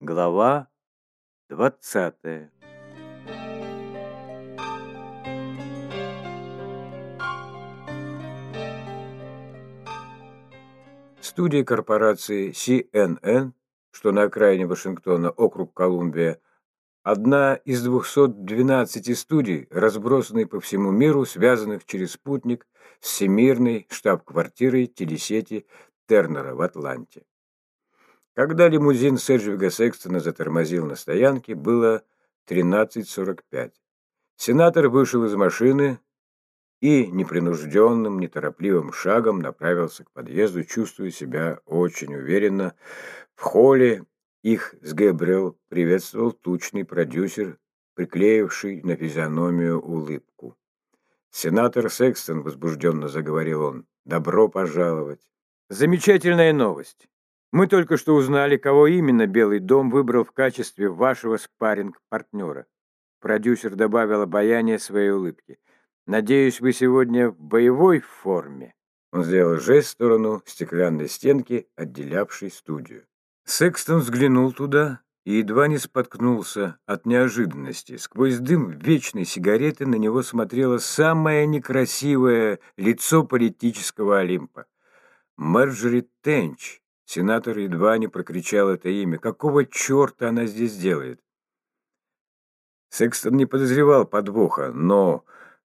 Глава двадцатая Студия корпорации CNN, что на окраине Вашингтона, округ Колумбия, одна из 212 студий, разбросанных по всему миру, связанных через спутник с всемирной штаб-квартирой телесети Тернера в Атланте. Когда лимузин Седжвига Секстона затормозил на стоянке, было 13.45. Сенатор вышел из машины и непринужденным, неторопливым шагом направился к подъезду, чувствуя себя очень уверенно. В холле их с Гэбриэл приветствовал тучный продюсер, приклеивший на физиономию улыбку. «Сенатор Секстон», — возбужденно заговорил он, — «добро пожаловать». «Замечательная новость. Мы только что узнали, кого именно Белый дом выбрал в качестве вашего спарринг-партнера. Продюсер добавил обаяние своей улыбки. Надеюсь, вы сегодня в боевой форме. Он сделал жест в сторону стеклянной стенки, отделявшей студию. Секстон взглянул туда и едва не споткнулся от неожиданности. Сквозь дым вечной сигареты на него смотрело самое некрасивое лицо политического Олимпа. Марджори Тенч, Сенатор едва не прокричал это имя. Какого черта она здесь делает? Секстон не подозревал подвоха, но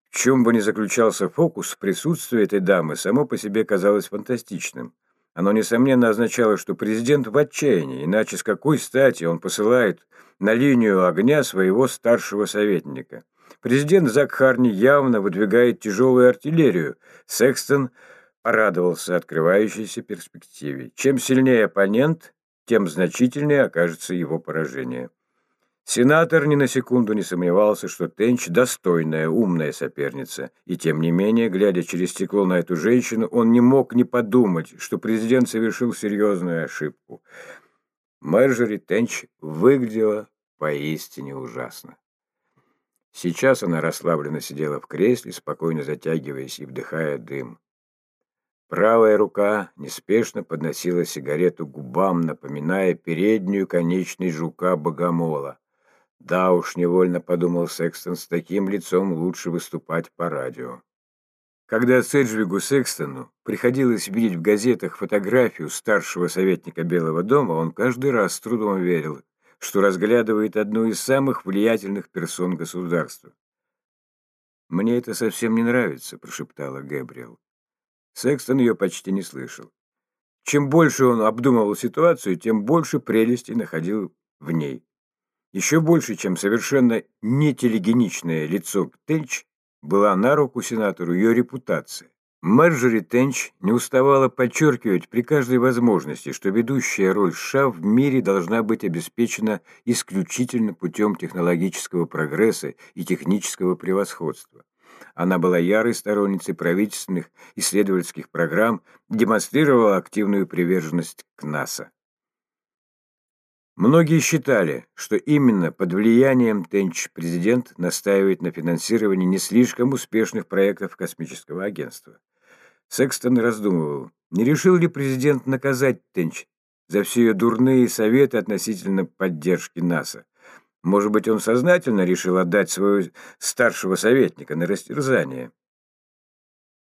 в чем бы ни заключался фокус, присутствие этой дамы само по себе казалось фантастичным. Оно, несомненно, означало, что президент в отчаянии, иначе с какой стати он посылает на линию огня своего старшего советника. Президент Зак Харни явно выдвигает тяжелую артиллерию. Секстон порадовался открывающейся перспективе. Чем сильнее оппонент, тем значительнее окажется его поражение. Сенатор ни на секунду не сомневался, что Тенч – достойная, умная соперница, и тем не менее, глядя через стекло на эту женщину, он не мог не подумать, что президент совершил серьезную ошибку. Мэрджори Тенч выглядела поистине ужасно. Сейчас она расслабленно сидела в кресле, спокойно затягиваясь и вдыхая дым. Правая рука неспешно подносила сигарету губам, напоминая переднюю конечность жука-богомола. Да уж, невольно подумал Секстон, с таким лицом лучше выступать по радио. Когда Седжвигу Секстону приходилось видеть в газетах фотографию старшего советника Белого дома, он каждый раз с трудом верил, что разглядывает одну из самых влиятельных персон государства. «Мне это совсем не нравится», – прошептала Гэбриэл. Секстон ее почти не слышал. Чем больше он обдумывал ситуацию, тем больше прелести находил в ней. Еще больше, чем совершенно нетелегеничное лицо Тенч, была на руку сенатору ее репутация. Марджори Тенч не уставала подчеркивать при каждой возможности, что ведущая роль США в мире должна быть обеспечена исключительно путем технологического прогресса и технического превосходства. Она была ярой сторонницей правительственных исследовательских программ, демонстрировала активную приверженность к НАСА. Многие считали, что именно под влиянием Тенч президент настаивает на финансировании не слишком успешных проектов космического агентства. Секстон раздумывал, не решил ли президент наказать Тенч за все ее дурные советы относительно поддержки НАСА. Может быть, он сознательно решил отдать своего старшего советника на растерзание.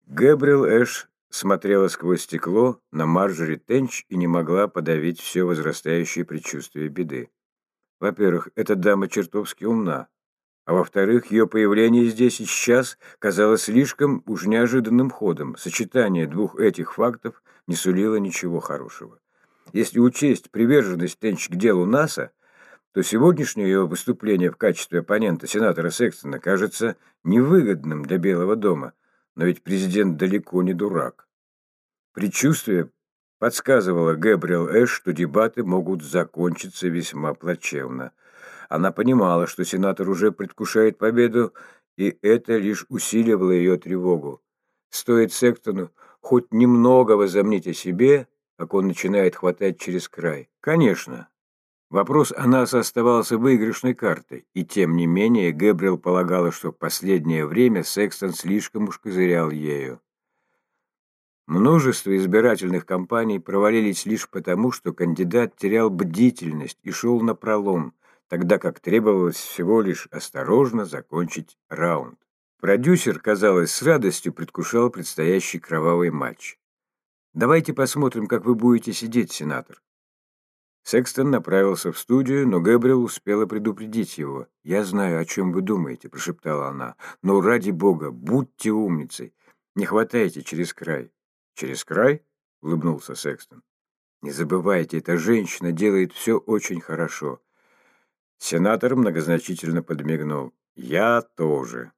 Гэбриэл Эш смотрела сквозь стекло на Марджори Тенч и не могла подавить все возрастающее предчувствие беды. Во-первых, эта дама чертовски умна, а во-вторых, ее появление здесь и сейчас казалось слишком уж неожиданным ходом. Сочетание двух этих фактов не сулило ничего хорошего. Если учесть приверженность Тенч к делу НАСА, то сегодняшнее ее выступление в качестве оппонента сенатора Секстона кажется невыгодным для Белого дома, но ведь президент далеко не дурак. Предчувствие подсказывало Гэбриэл Эш, что дебаты могут закончиться весьма плачевно. Она понимала, что сенатор уже предвкушает победу, и это лишь усиливало ее тревогу. Стоит Сектону хоть немного возомнить о себе, как он начинает хватать через край. Конечно, Вопрос о нас оставался выигрышной картой, и тем не менее Гэбриэл полагала, что в последнее время Секстон слишком уж козырял ею. Множество избирательных кампаний провалились лишь потому, что кандидат терял бдительность и шел на пролом, тогда как требовалось всего лишь осторожно закончить раунд. Продюсер, казалось, с радостью предвкушал предстоящий кровавый матч. «Давайте посмотрим, как вы будете сидеть, сенатор». Секстон направился в студию, но Гэбриэл успела предупредить его. «Я знаю, о чем вы думаете», — прошептала она. «Но ради бога, будьте умницей. Не хватайте через край». «Через край?» — улыбнулся Секстон. «Не забывайте, эта женщина делает все очень хорошо». Сенатор многозначительно подмигнул. «Я тоже».